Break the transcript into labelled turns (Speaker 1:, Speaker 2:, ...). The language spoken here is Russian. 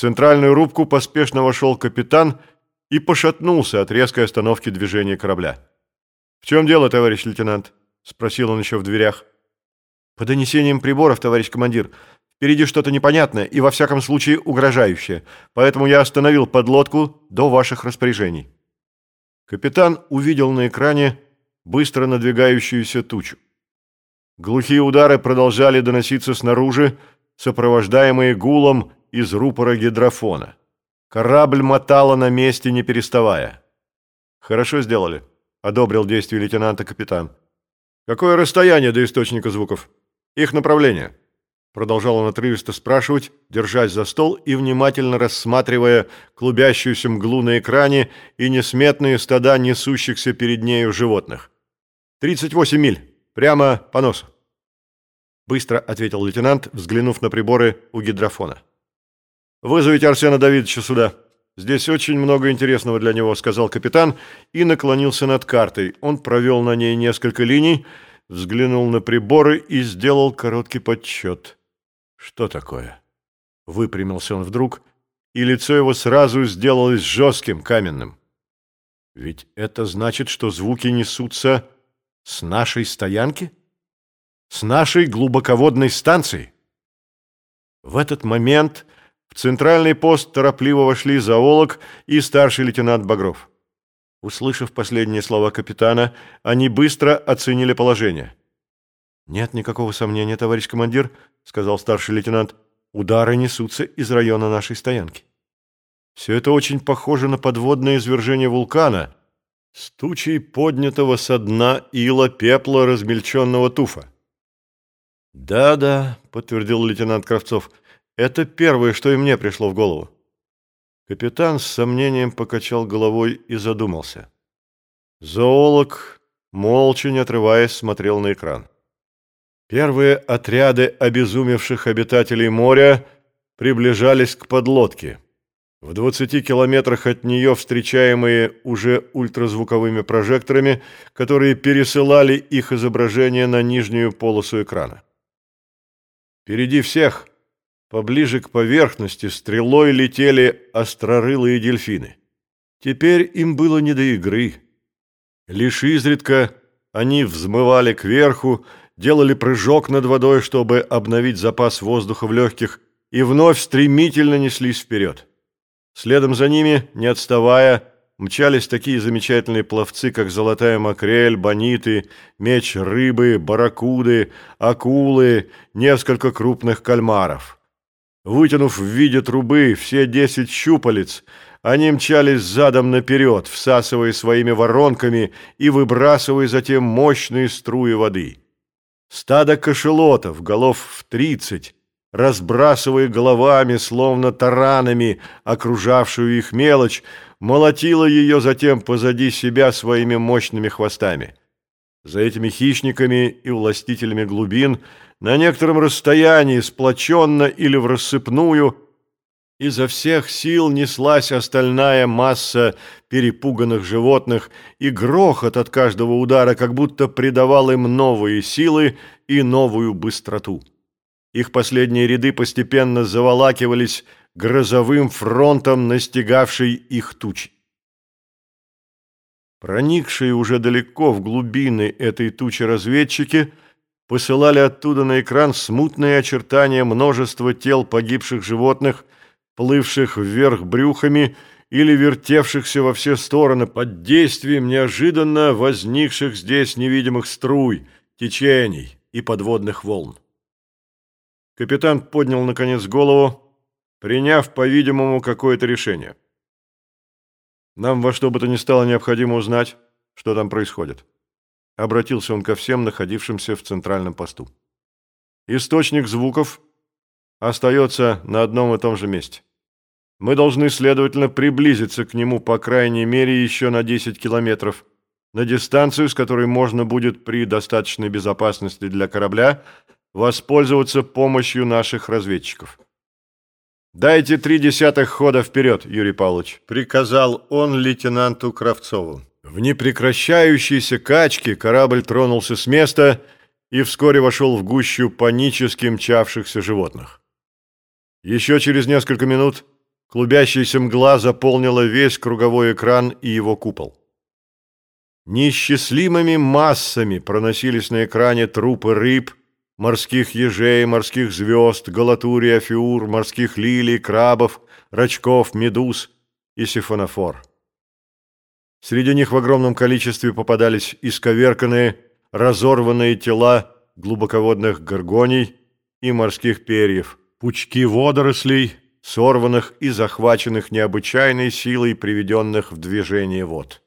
Speaker 1: центральную рубку поспешно вошел капитан и пошатнулся от резкой остановки движения корабля. «В чем дело, товарищ лейтенант?» — спросил он еще в дверях.
Speaker 2: «По донесениям приборов, товарищ командир, впереди что-то непонятное и, во всяком случае, угрожающее, поэтому я остановил подлодку до ваших распоряжений».
Speaker 1: Капитан увидел на экране быстро надвигающуюся тучу. Глухие удары продолжали доноситься снаружи, сопровождаемые гулом из рупора гидрофона. Корабль мотало на месте, не переставая. «Хорошо сделали», — одобрил действие лейтенанта капитан. «Какое расстояние до источника звуков? Их направление?» Продолжал он отрывисто спрашивать, держась за стол и внимательно рассматривая клубящуюся мглу на экране и несметные стада несущихся перед нею животных. «Тридцать восемь миль. Прямо по носу». Быстро ответил лейтенант, взглянув на приборы у гидрофона. «Вызовите Арсена Давидовича сюда. Здесь очень много интересного для него», — сказал капитан и наклонился над картой. Он провел на ней несколько линий, взглянул на приборы и сделал короткий подсчет. «Что такое?» Выпрямился он вдруг, и лицо его сразу сделалось жестким, каменным. «Ведь это значит, что звуки несутся с нашей стоянки? С нашей глубоководной станции?» В этот момент в центральный пост торопливо вошли зоолог и старший лейтенант Багров. Услышав последние слова капитана, они быстро оценили положение. «Нет никакого сомнения, товарищ командир», — сказал старший лейтенант. «Удары несутся из района нашей стоянки. Все это очень похоже на подводное извержение вулкана с тучей поднятого со дна ила пепла размельченного туфа». «Да-да», — подтвердил лейтенант Кравцов, — «это первое, что и мне пришло в голову». Капитан с сомнением покачал головой и задумался. Зоолог, молча, не отрываясь, смотрел на экран. Первые отряды обезумевших обитателей моря приближались к подлодке. В 20 километрах от нее встречаемые уже ультразвуковыми прожекторами, которые пересылали их изображение на нижнюю полосу экрана. Впереди всех, поближе к поверхности, стрелой летели острорылые дельфины. Теперь им было не до игры. Лишь изредка они взмывали кверху, делали прыжок над водой, чтобы обновить запас воздуха в легких, и вновь стремительно неслись вперед. Следом за ними, не отставая, мчались такие замечательные пловцы, как золотая макрель, бониты, меч рыбы, барракуды, акулы, несколько крупных кальмаров. Вытянув в виде трубы все десять щупалец, они мчались задом наперед, всасывая своими воронками и выбрасывая затем мощные струи воды. Стадо кошелотов, голов в тридцать, разбрасывая головами, словно таранами, окружавшую их мелочь, молотило ее затем позади себя своими мощными хвостами. За этими хищниками и властителями глубин на некотором расстоянии, сплоченно или в рассыпную, Изо всех сил неслась остальная масса перепуганных животных, и грохот от каждого удара как будто придавал им новые силы и новую быстроту. Их последние ряды постепенно заволакивались грозовым фронтом настигавшей их тучи. Проникшие уже далеко в глубины этой тучи разведчики посылали оттуда на экран смутные очертания множества тел погибших животных – плывших вверх брюхами или вертевшихся во все стороны под действием неожиданно возникших здесь невидимых струй, течений и подводных волн. Капитан поднял, наконец, голову, приняв, по-видимому, какое-то решение. «Нам во что бы то ни стало необходимо узнать, что там происходит», обратился он ко всем находившимся в центральном посту. «Источник звуков остается на одном и том же месте. Мы должны, следовательно, приблизиться к нему, по крайней мере, еще на 10 километров, на дистанцию, с которой можно будет при достаточной безопасности для корабля воспользоваться помощью наших разведчиков. «Дайте три десятых хода вперед, Юрий Павлович», — приказал он лейтенанту Кравцову. В непрекращающейся качке корабль тронулся с места и вскоре вошел в гущу панически мчавшихся животных. Еще через несколько минут Клубящаяся мгла заполнила весь круговой экран и его купол. Неисчислимыми массами проносились на экране трупы рыб, морских ежей, морских звезд, галатурий, афиур, морских лилий, крабов, рачков, медуз и сифонофор. Среди них в огромном количестве попадались исковерканные, разорванные тела глубоководных горгоний и морских перьев, пучки водорослей, сорванных и захваченных необычайной силой приведенных в движение вод.